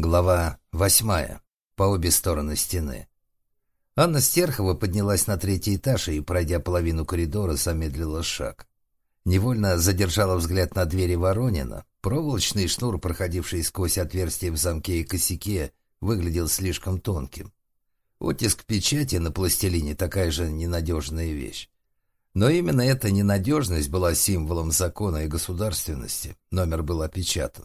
Глава восьмая. По обе стороны стены. Анна Стерхова поднялась на третий этаж и, пройдя половину коридора, замедлила шаг. Невольно задержала взгляд на двери Воронина. Проволочный шнур, проходивший сквозь отверстие в замке и косяке, выглядел слишком тонким. Оттиск печати на пластилине — такая же ненадежная вещь. Но именно эта ненадежность была символом закона и государственности. Номер был опечатан.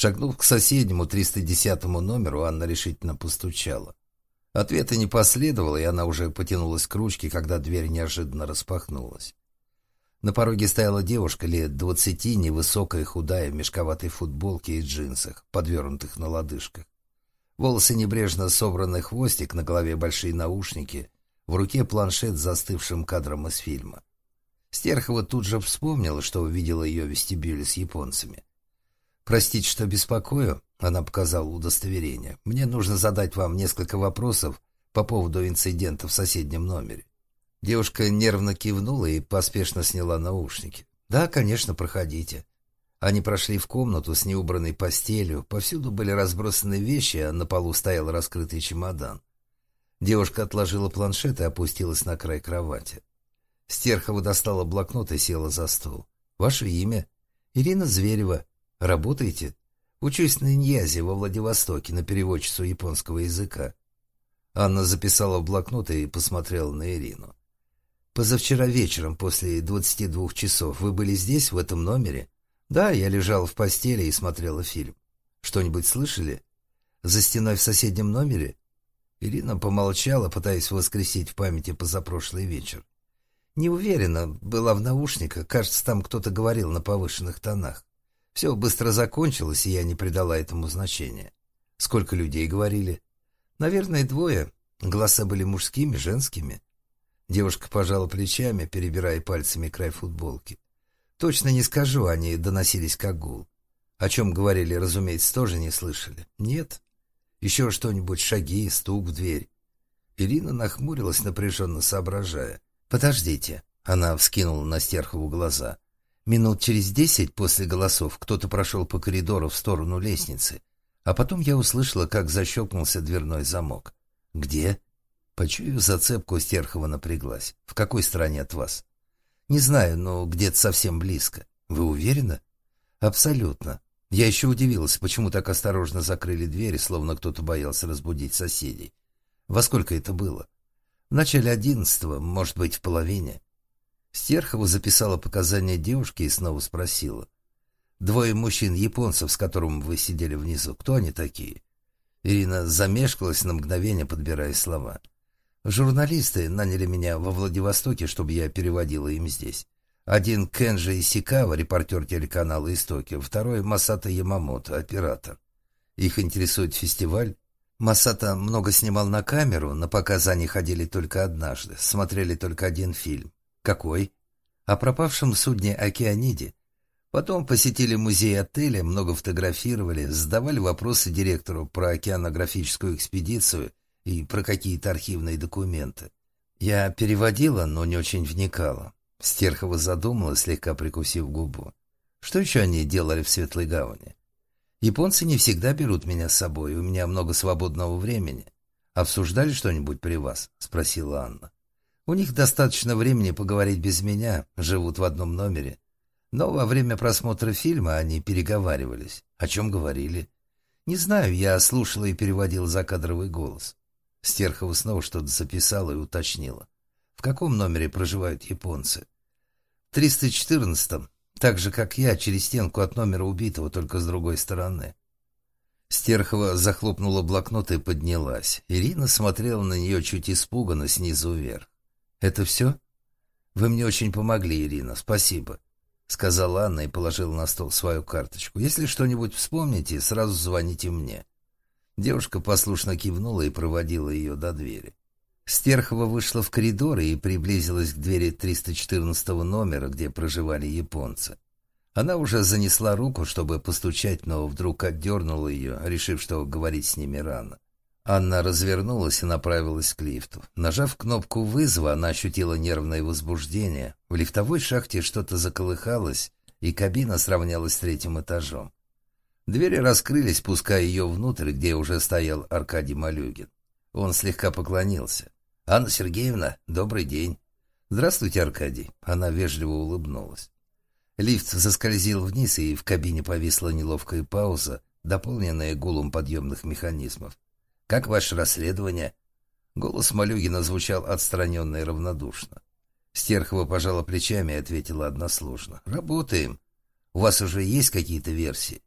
Шагнув к соседнему 310 номеру, Анна решительно постучала. Ответа не последовало, и она уже потянулась к ручке, когда дверь неожиданно распахнулась. На пороге стояла девушка лет двадцати, невысокая, худая, в мешковатой футболке и джинсах, подвернутых на лодыжках. Волосы небрежно собраны хвостик, на голове большие наушники, в руке планшет с застывшим кадром из фильма. Стерхова тут же вспомнила, что увидела ее в вестибюле с японцами. «Простите, что беспокою», — она показала удостоверение. «Мне нужно задать вам несколько вопросов по поводу инцидента в соседнем номере». Девушка нервно кивнула и поспешно сняла наушники. «Да, конечно, проходите». Они прошли в комнату с неубранной постелью, повсюду были разбросаны вещи, а на полу стоял раскрытый чемодан. Девушка отложила планшет и опустилась на край кровати. Стерхова достала блокнот и села за стол. «Ваше имя?» «Ирина Зверева», Работаете? Учусь на Иньязе во Владивостоке на переводчицу японского языка. Анна записала в блокнот и посмотрела на Ирину. «Позавчера вечером, после двадцати двух часов, вы были здесь, в этом номере?» «Да, я лежала в постели и смотрела фильм. Что-нибудь слышали? За стеной в соседнем номере?» Ирина помолчала, пытаясь воскресить в памяти позапрошлый вечер. «Не уверена, была в наушниках, кажется, там кто-то говорил на повышенных тонах. Все быстро закончилось, и я не придала этому значения. Сколько людей говорили? Наверное, двое. Голоса были мужскими, женскими. Девушка пожала плечами, перебирая пальцами край футболки. Точно не скажу, они доносились как гул. О чем говорили, разумеется, тоже не слышали. Нет. Еще что-нибудь, шаги, стук в дверь. Ирина нахмурилась, напряженно соображая. «Подождите». Она вскинула на Стерхову глаза. Минут через десять после голосов кто-то прошел по коридору в сторону лестницы, а потом я услышала, как защелкнулся дверной замок. «Где?» Почуяв зацепку, Стерхова напряглась. «В какой стороне от вас?» «Не знаю, но где-то совсем близко. Вы уверены?» «Абсолютно. Я еще удивилась, почему так осторожно закрыли двери, словно кто-то боялся разбудить соседей. Во сколько это было?» «В начале одиннадцатого, может быть, в половине». Стерхова записала показания девушки и снова спросила. «Двое мужчин-японцев, с которым вы сидели внизу, кто они такие?» Ирина замешкалась на мгновение, подбирая слова. «Журналисты наняли меня во Владивостоке, чтобы я переводила им здесь. Один Кенджи Исикава, репортер телеканала «Истоки», второй Масата Ямамото, оператор. Их интересует фестиваль. Масата много снимал на камеру, на показы они ходили только однажды, смотрели только один фильм. Какой? О пропавшем судне «Океаниде». Потом посетили музей отеля, много фотографировали, задавали вопросы директору про океанографическую экспедицию и про какие-то архивные документы. Я переводила, но не очень вникала. Стерхова задумала, слегка прикусив губу. Что еще они делали в Светлой Гавани? Японцы не всегда берут меня с собой, у меня много свободного времени. Обсуждали что-нибудь при вас? Спросила Анна. У них достаточно времени поговорить без меня, живут в одном номере. Но во время просмотра фильма они переговаривались. О чем говорили? Не знаю, я слушала и переводила закадровый голос. Стерхова снова что-то записала и уточнила. В каком номере проживают японцы? В 314-м, так же, как я, через стенку от номера убитого, только с другой стороны. Стерхова захлопнула блокнот и поднялась. Ирина смотрела на нее чуть испуганно снизу вверх. «Это все?» «Вы мне очень помогли, Ирина, спасибо», — сказала Анна и положила на стол свою карточку. «Если что-нибудь вспомните, сразу звоните мне». Девушка послушно кивнула и проводила ее до двери. Стерхова вышла в коридор и приблизилась к двери 314 номера, где проживали японцы. Она уже занесла руку, чтобы постучать, но вдруг отдернула ее, решив, что говорить с ними рано. Анна развернулась и направилась к лифту. Нажав кнопку вызова, она ощутила нервное возбуждение. В лифтовой шахте что-то заколыхалось, и кабина сравнялась с третьим этажом. Двери раскрылись, пуская ее внутрь, где уже стоял Аркадий Малюгин. Он слегка поклонился. «Анна Сергеевна, добрый день». «Здравствуйте, Аркадий». Она вежливо улыбнулась. Лифт заскользил вниз, и в кабине повисла неловкая пауза, дополненная гулом подъемных механизмов. «Как ваше расследование?» Голос Малюгина звучал отстраненно и равнодушно. Стерхова пожала плечами и ответила односложно. «Работаем. У вас уже есть какие-то версии?»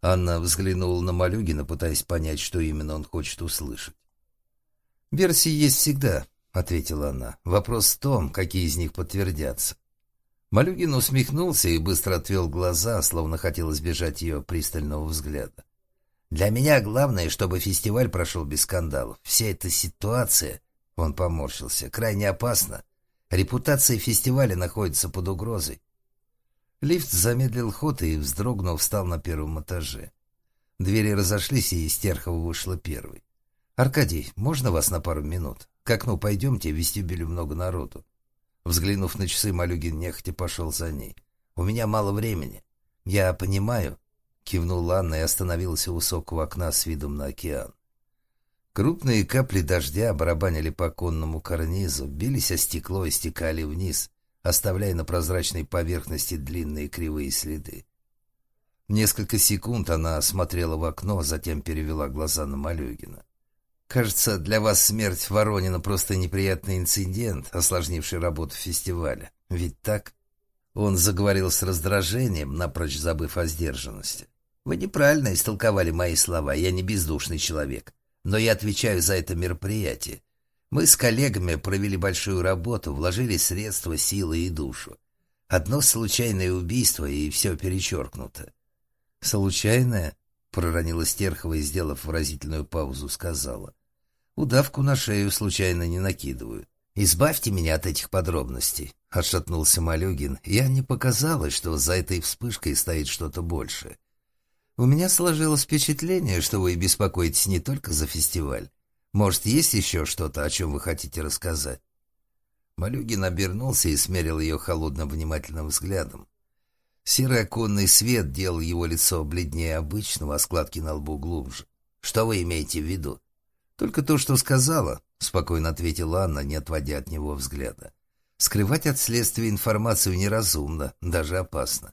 Анна взглянула на Малюгина, пытаясь понять, что именно он хочет услышать. «Версии есть всегда», — ответила она. «Вопрос в том, какие из них подтвердятся». Малюгин усмехнулся и быстро отвел глаза, словно хотел избежать ее пристального взгляда. «Для меня главное, чтобы фестиваль прошел без скандалов. Вся эта ситуация...» — он поморщился. «Крайне опасна. Репутация фестиваля находится под угрозой. Лифт замедлил ход и, вздрогнув, встал на первом этаже. Двери разошлись, и Стерхова вышла первой. «Аркадий, можно вас на пару минут? К окну пойдемте, в вестибюле много народу». Взглянув на часы, Малюгин нехотя пошел за ней. «У меня мало времени. Я понимаю», — кивнула Анна и остановилась у высокого окна с видом на океан. Крупные капли дождя барабанили по конному карнизу, бились о стекло и стекали вниз, оставляя на прозрачной поверхности длинные кривые следы. Несколько секунд она смотрела в окно, затем перевела глаза на Малюгина. «Кажется, для вас смерть Воронина просто неприятный инцидент, осложнивший работу фестиваля. Ведь так?» Он заговорил с раздражением, напрочь забыв о сдержанности. «Вы неправильно истолковали мои слова, я не бездушный человек, но я отвечаю за это мероприятие. Мы с коллегами провели большую работу, вложили средства, силы и душу. Одно случайное убийство, и все перечеркнуто. «Случайное?» — проронила Стерхова и, сделав выразительную паузу, сказала. «Удавку на шею случайно не накидывают. Избавьте меня от этих подробностей», — отшатнулся Малюгин. «Я не показалось, что за этой вспышкой стоит что-то большее. У меня сложилось впечатление, что вы беспокоитесь не только за фестиваль, может, есть еще что-то, о чем вы хотите рассказать?» Малюгин обернулся и смерил ее холодным внимательным взглядом. Серый оконный свет делал его лицо бледнее обычного, а складки на лбу глубже. «Что вы имеете в виду?» «Только то, что сказала», — спокойно ответила Анна, не отводя от него взгляда. «Скрывать от следствия информацию неразумно, даже опасно.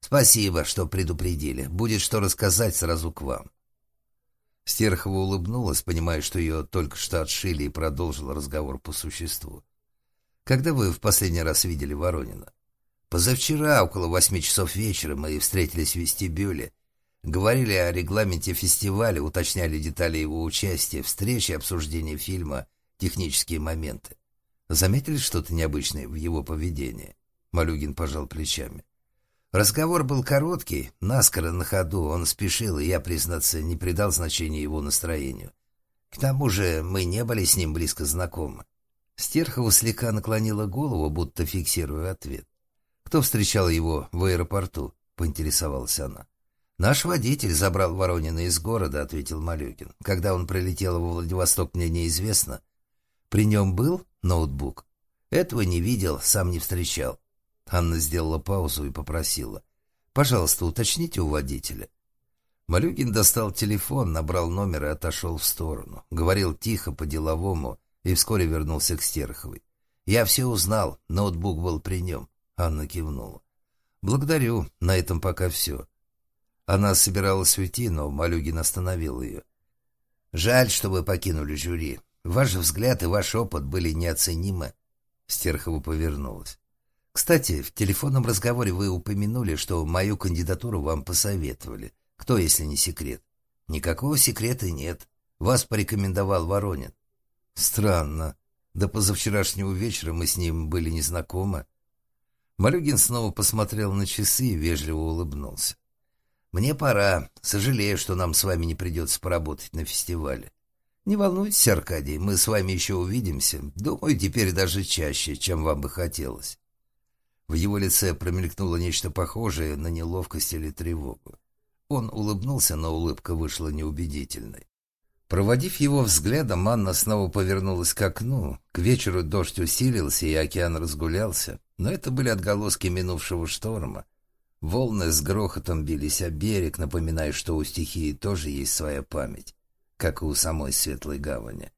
Спасибо, что предупредили. Будет что рассказать сразу к вам». Стерхова улыбнулась, понимая, что ее только что отшили, и продолжила разговор по существу. «Когда вы в последний раз видели Воронина?» «Позавчера, около восьми часов вечера, мы встретились в вестибюле. Говорили о регламенте фестиваля, уточняли детали его участия, встречи, обсуждения фильма, технические моменты. Заметили что-то необычное в его поведении?» Малюгин пожал плечами. Разговор был короткий, наскоро на ходу, он спешил, и я, признаться, не придал значения его настроению. К тому же мы не были с ним близко знакомы. Стерхова слегка наклонила голову, будто фиксируя ответ. «Кто встречал его в аэропорту?» — поинтересовалась она. «Наш водитель забрал Воронина из города», — ответил Малюкин. «Когда он прилетел во Владивосток, мне неизвестно. При нем был ноутбук? Этого не видел, сам не встречал. Анна сделала паузу и попросила. «Пожалуйста, уточните у водителя». Малюгин достал телефон, набрал номер и отошел в сторону. Говорил тихо, по-деловому, и вскоре вернулся к Стерховой. «Я все узнал, ноутбук был при нем», — Анна кивнула. «Благодарю, на этом пока все». Она собиралась уйти, но Малюгин остановил ее. «Жаль, что вы покинули жюри. Ваш взгляд и ваш опыт были неоценимы». Стерхова повернулась. Кстати, в телефонном разговоре вы упомянули, что мою кандидатуру вам посоветовали. Кто, если не секрет? Никакого секрета нет. Вас порекомендовал Воронин. Странно. До позавчерашнего вечера мы с ним были незнакомы. Малюгин снова посмотрел на часы и вежливо улыбнулся. «Мне пора. Сожалею, что нам с вами не придется поработать на фестивале. Не волнуйтесь, Аркадий, мы с вами еще увидимся. Думаю, теперь даже чаще, чем вам бы хотелось. В его лице промелькнуло нечто похожее на неловкость или тревогу. Он улыбнулся, но улыбка вышла неубедительной. Проводив его взглядом, Анна снова повернулась к окну. К вечеру дождь усилился, и океан разгулялся, но это были отголоски минувшего шторма. Волны с грохотом бились о берег, напоминая, что у стихии тоже есть своя память, как и у самой Светлой Гавани.